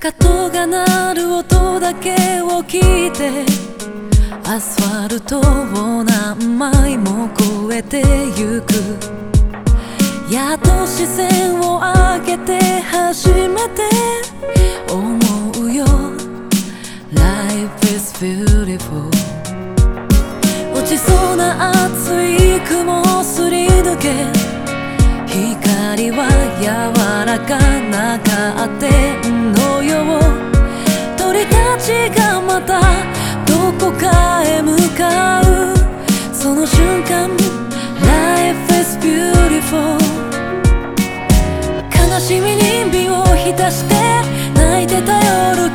かとが鳴る音だけを聞いてアスファルトを何枚も越えてゆく。やっと視線を上げて初めて思うよ。Life is beautiful 落ちそうな熱い雲をすり抜け光は柔らかなカーテ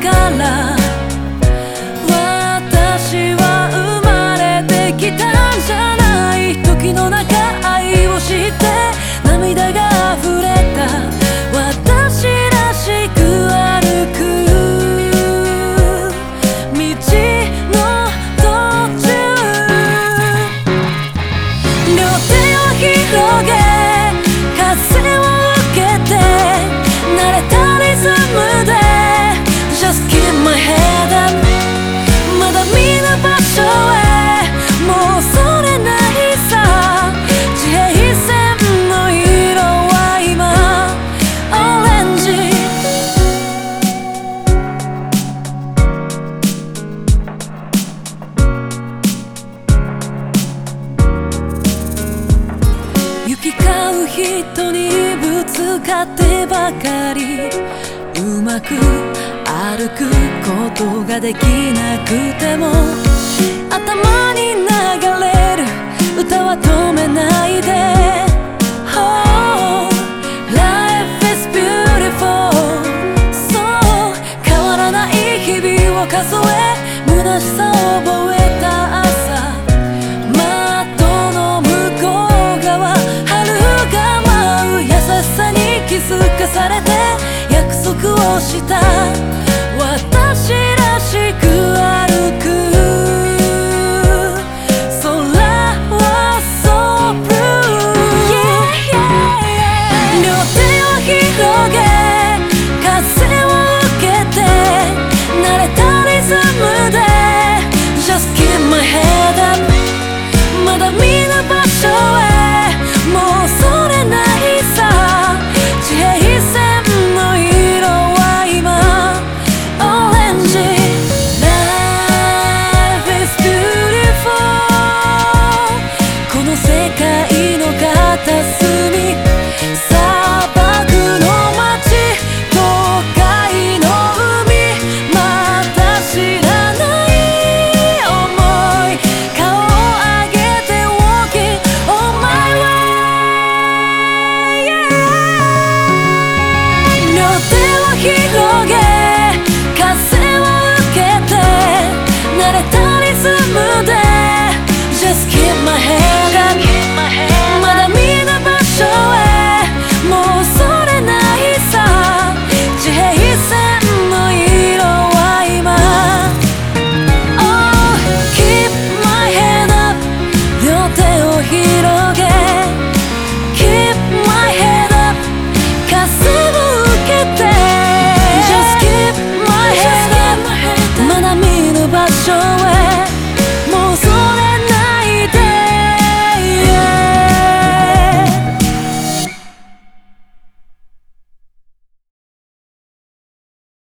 から人にぶつかってばかり。うまく歩くことができなくても。頭に流れる。歌は止めないで。Oh, life is beautiful. そう変わらない日々を数え。をした。広げ風を受けて慣れた